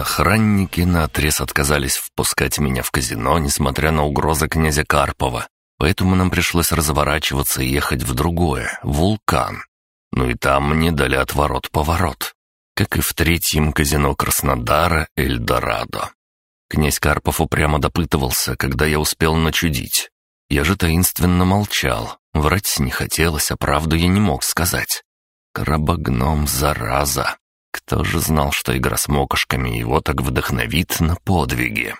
Охранники наотрез отказались впускать меня в казино, несмотря на угрозы князя Карпова, поэтому нам пришлось разворачиваться и ехать в другое, вулкан. Ну и там мне дали отворот-поворот, как и в третьем казино Краснодара Эльдорадо. Князь Карпов упрямо допытывался, когда я успел начудить. Я же таинственно молчал, врать не хотелось, а правду я не мог сказать. Крабогном, зараза. Кто же знал, что игра с мокошками его так вдохновит на подвиги?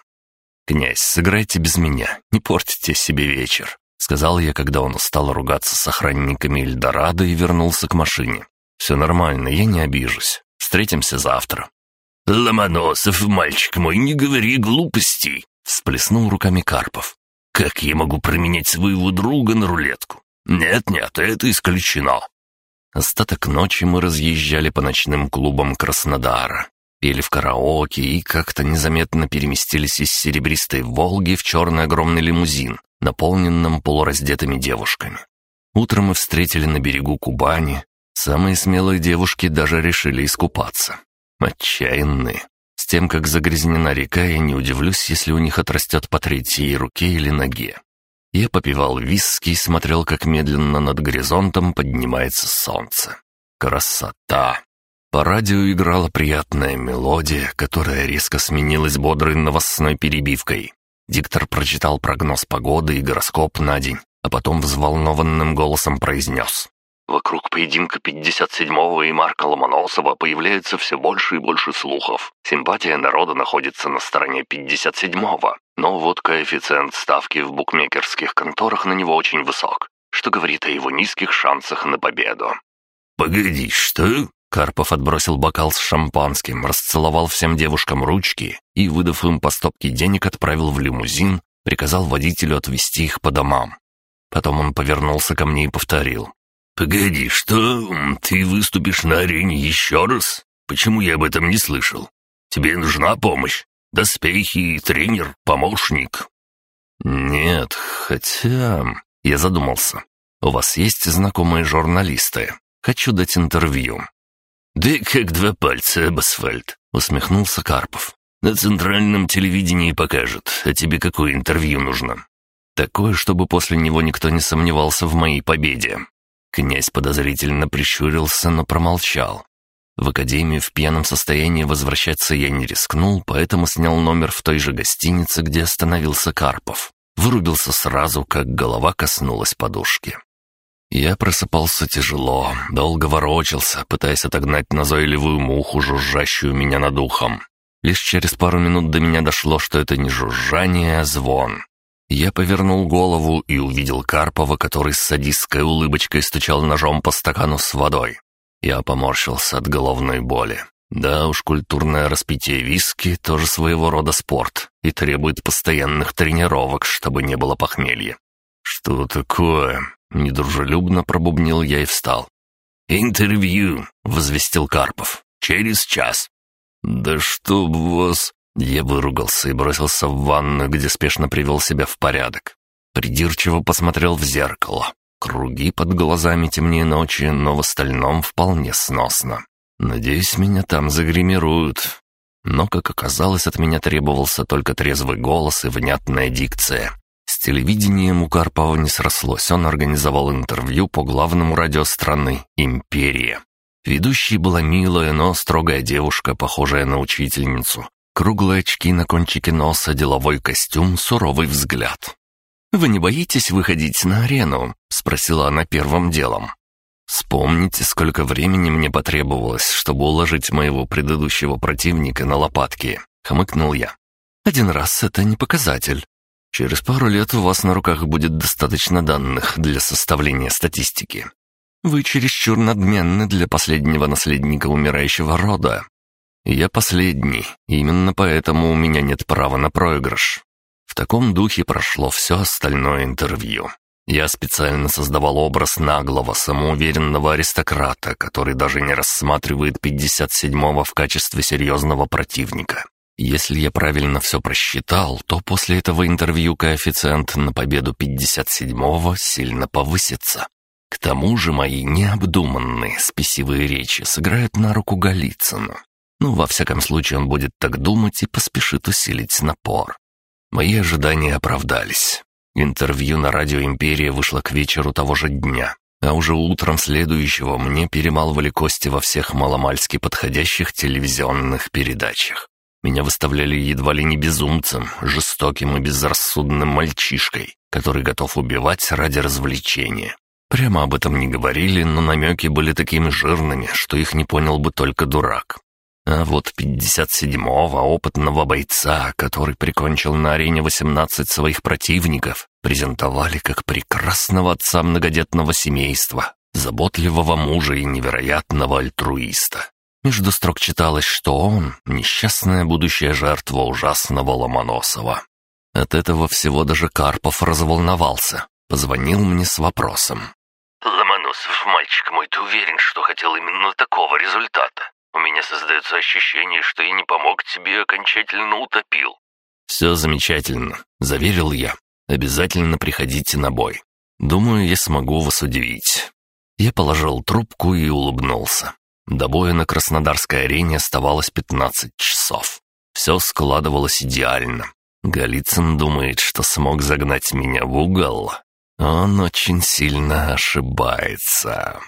«Князь, сыграйте без меня, не портите себе вечер», — сказал я, когда он устал ругаться с охранниками Эльдорадо и вернулся к машине. «Все нормально, я не обижусь. Встретимся завтра». «Ломоносов, мальчик мой, не говори глупостей!» — всплеснул руками Карпов. «Как я могу променять своего друга на рулетку? Нет-нет, это исключено. Остаток ночи мы разъезжали по ночным клубам Краснодара, пели в караоке и как-то незаметно переместились из серебристой «Волги» в черный огромный лимузин, наполненном полураздетыми девушками. Утром мы встретили на берегу Кубани. Самые смелые девушки даже решили искупаться. Отчаянные. С тем, как загрязнена река, я не удивлюсь, если у них отрастет по третьей руке или ноге. Я попивал виски и смотрел, как медленно над горизонтом поднимается солнце. Красота! По радио играла приятная мелодия, которая резко сменилась бодрой новостной перебивкой. Диктор прочитал прогноз погоды и гороскоп на день, а потом взволнованным голосом произнес. Вокруг поединка 57-го и Марка Ломоносова появляется все больше и больше слухов. Симпатия народа находится на стороне 57-го, но вот коэффициент ставки в букмекерских конторах на него очень высок, что говорит о его низких шансах на победу. «Погоди, что?» Карпов отбросил бокал с шампанским, расцеловал всем девушкам ручки и, выдав им по стопке денег, отправил в лимузин, приказал водителю отвезти их по домам. Потом он повернулся ко мне и повторил. «Погоди, что? Ты выступишь на арене еще раз? Почему я об этом не слышал? Тебе нужна помощь? Доспехи, тренер, помощник?» «Нет, хотя...» Я задумался. «У вас есть знакомые журналисты? Хочу дать интервью». «Да как два пальца об асфальт», — усмехнулся Карпов. «На центральном телевидении покажут, а тебе какое интервью нужно?» «Такое, чтобы после него никто не сомневался в моей победе. Князь подозрительно прищурился, но промолчал. В академию в пьяном состоянии возвращаться я не рискнул, поэтому снял номер в той же гостинице, где остановился Карпов. Вырубился сразу, как голова коснулась подушки. Я просыпался тяжело, долго ворочался, пытаясь отогнать назойливую муху, жужжащую меня над ухом. Лишь через пару минут до меня дошло, что это не жужжание, а звон. Я повернул голову и увидел Карпова, который с садистской улыбочкой стучал ножом по стакану с водой. Я поморщился от головной боли. Да уж, культурное распитие виски — тоже своего рода спорт и требует постоянных тренировок, чтобы не было похмелья. «Что такое?» — недружелюбно пробубнил я и встал. «Интервью», — возвестил Карпов. «Через час». «Да чтоб вас...» Я выругался и бросился в ванну, где спешно привел себя в порядок. Придирчиво посмотрел в зеркало. Круги под глазами темнее ночи, но в остальном вполне сносно. Надеюсь, меня там загримируют. Но, как оказалось, от меня требовался только трезвый голос и внятная дикция. С телевидением у Карпова не срослось, он организовал интервью по главному радио страны «Империя». Ведущей была милая, но строгая девушка, похожая на учительницу, Круглые очки на кончике носа, деловой костюм, суровый взгляд. «Вы не боитесь выходить на арену?» — спросила она первым делом. «Вспомните, сколько времени мне потребовалось, чтобы уложить моего предыдущего противника на лопатки», — хмыкнул я. «Один раз это не показатель. Через пару лет у вас на руках будет достаточно данных для составления статистики. Вы чересчур надменны для последнего наследника умирающего рода. Я последний, именно поэтому у меня нет права на проигрыш. В таком духе прошло все остальное интервью. Я специально создавал образ наглого, самоуверенного аристократа, который даже не рассматривает 57-го в качестве серьезного противника. Если я правильно все просчитал, то после этого интервью коэффициент на победу 57-го сильно повысится. К тому же мои необдуманные спесивые речи сыграют на руку Голицыну. Ну, во всяком случае, он будет так думать и поспешит усилить напор. Мои ожидания оправдались. Интервью на радио «Империя» вышло к вечеру того же дня, а уже утром следующего мне перемалывали кости во всех маломальски подходящих телевизионных передачах. Меня выставляли едва ли не безумцем, жестоким и безрассудным мальчишкой, который готов убивать ради развлечения. Прямо об этом не говорили, но намеки были такими жирными, что их не понял бы только дурак. А вот 57-го опытного бойца, который прикончил на арене 18 своих противников, презентовали как прекрасного отца многодетного семейства, заботливого мужа и невероятного альтруиста. Между строк читалось, что он — несчастная будущая жертва ужасного Ломоносова. От этого всего даже Карпов разволновался. Позвонил мне с вопросом. «Ломоносов, мальчик мой, ты уверен, что хотел именно такого результата? У меня создается ощущение, что я не помог тебе окончательно утопил». «Все замечательно», — заверил я. «Обязательно приходите на бой. Думаю, я смогу вас удивить». Я положил трубку и улыбнулся. До боя на Краснодарской арене оставалось 15 часов. Все складывалось идеально. Голицын думает, что смог загнать меня в угол. Он очень сильно ошибается.